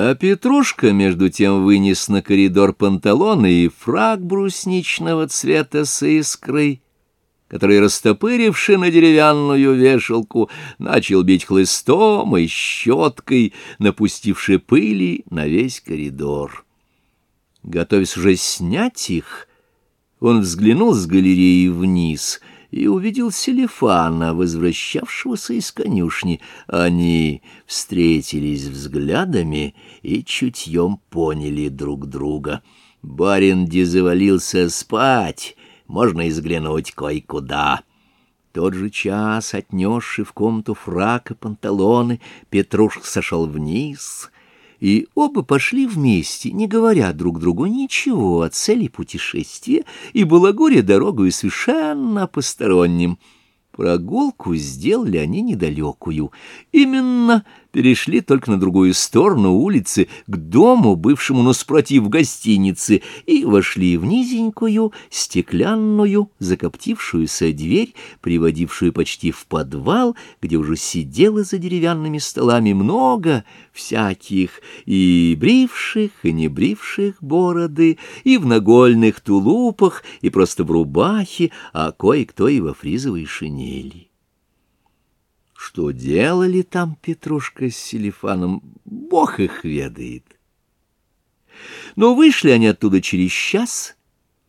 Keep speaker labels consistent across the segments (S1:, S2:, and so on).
S1: А Петрушка, между тем, вынес на коридор панталоны и фраг брусничного цвета с искрой, который, растопыривши на деревянную вешалку, начал бить хлыстом и щеткой, напустивши пыли на весь коридор. Готовясь уже снять их, он взглянул с галереи вниз — и увидел Селефана, возвращавшегося из конюшни. Они встретились взглядами и чутьем поняли друг друга. Барин дезавалился спать, можно и взглянуть кое-куда. Тот же час, отнесший в комнату фрак и панталоны, Петрушка сошел вниз — и оба пошли вместе, не говоря друг другу ничего о цели путешествия, и было горе дорогою совершенно посторонним. Прогулку сделали они недалекую. Именно перешли только на другую сторону улицы, к дому, бывшему наспротив гостиницы, и вошли в низенькую, стеклянную, закоптившуюся дверь, приводившую почти в подвал, где уже сидело за деревянными столами много всяких, и бривших, и не бривших бороды, и в нагольных тулупах, и просто в рубахе, а кое-кто и во фризовой шинели. Что делали там Петрушка с Селифаном, бог их ведает. Но вышли они оттуда через час,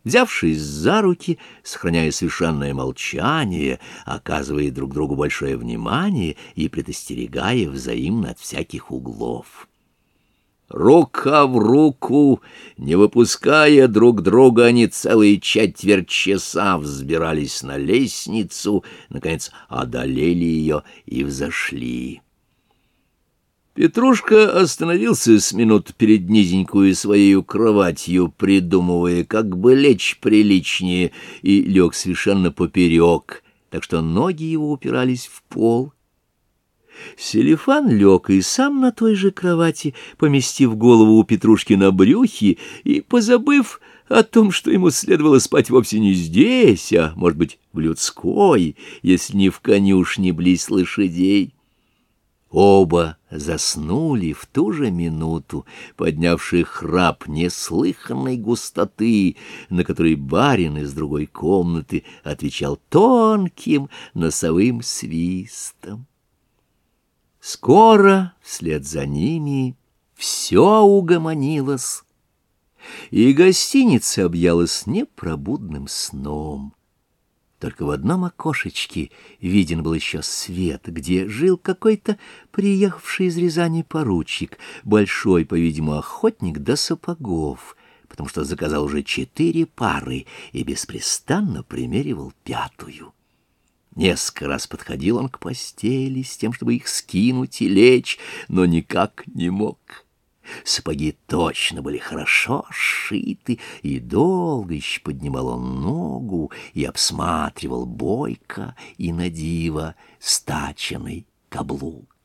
S1: взявшись за руки, сохраняя совершенное молчание, оказывая друг другу большое внимание и предостерегая взаимно от всяких углов рука в руку, не выпуская друг друга, они целые четверть часа взбирались на лестницу, наконец одолели ее и взошли. Петрушка остановился с минут перед низенькую своей кроватью, придумывая, как бы лечь приличнее, и лег совершенно поперек, так что ноги его упирались в пол — Селифан лег и сам на той же кровати, поместив голову у Петрушки на брюхе и позабыв о том, что ему следовало спать вовсе не здесь, а, может быть, в людской, если не в конюшне близ лошадей. Оба заснули в ту же минуту, поднявший храп неслыханной густоты, на который барин из другой комнаты отвечал тонким носовым свистом. Скоро вслед за ними все угомонилось, и гостиница объялась непробудным сном. Только в одном окошечке виден был еще свет, где жил какой-то приехавший из Рязани поручик, большой, по-видимому, охотник до сапогов, потому что заказал уже четыре пары и беспрестанно примеривал пятую. Несколько раз подходил он к постели с тем, чтобы их скинуть и лечь, но никак не мог. Сапоги точно были хорошо сшиты, и долго еще поднимал он ногу и обсматривал бойко и надиво стаченный каблук.